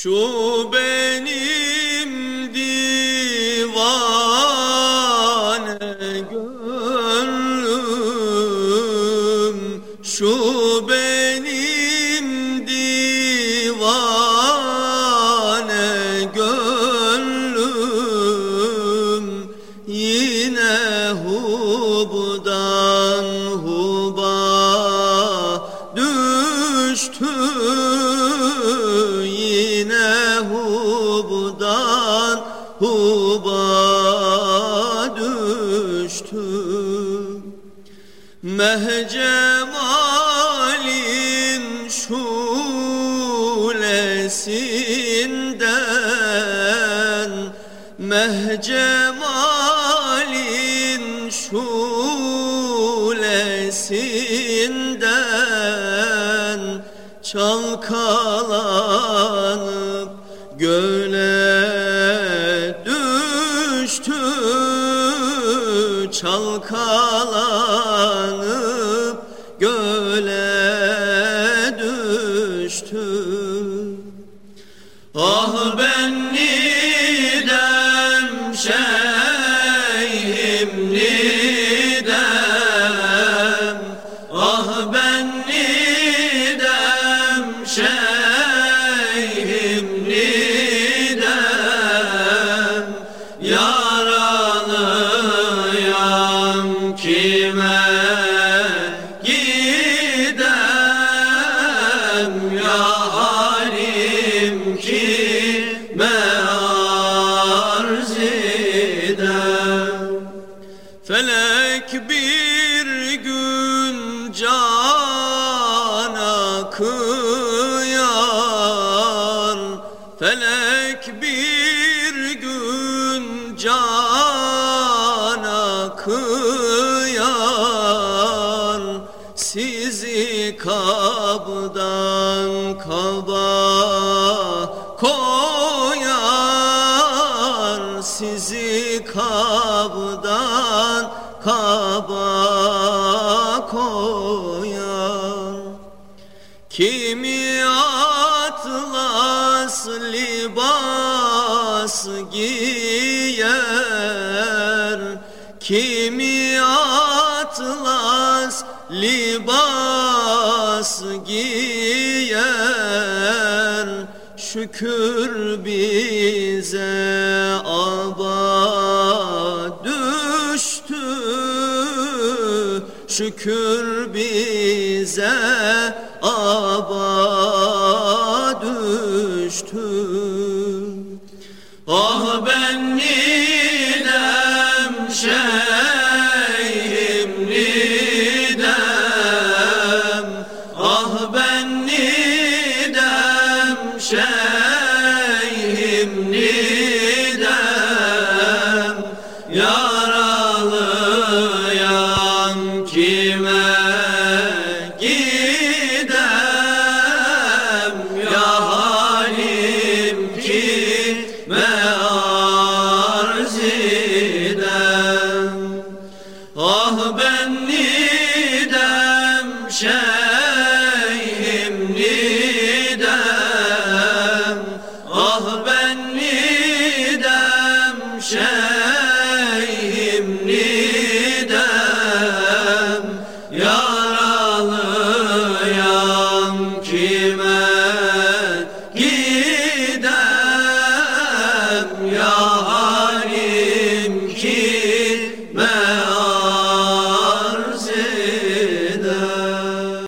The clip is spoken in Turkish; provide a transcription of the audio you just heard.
Şu benim divane gönlüm Şu benim divane gönlüm Yine hubdan huba hubdan huba düştü Mehcemalin şulesinden Mehcemalin şulesinden Çalkalanıp göle Çalkalanıp göle düştü Ah ben nidem şeyhim nidem. Ah ben nidem şeyhim nidem. Yaralıyam Felek bir gün cana kıyar. Felek bir gün cana kıyar. Sizi kabdan kaba koyar kaba koyar. Kimi atlas libas giyer Kimi atlas libas giyer. Şükür bize aba Şükür bize aba düştü. Ah ben nidem şeyhim nidem Ah ben nidem şeyhim nidem Ah ben nidem şeyhim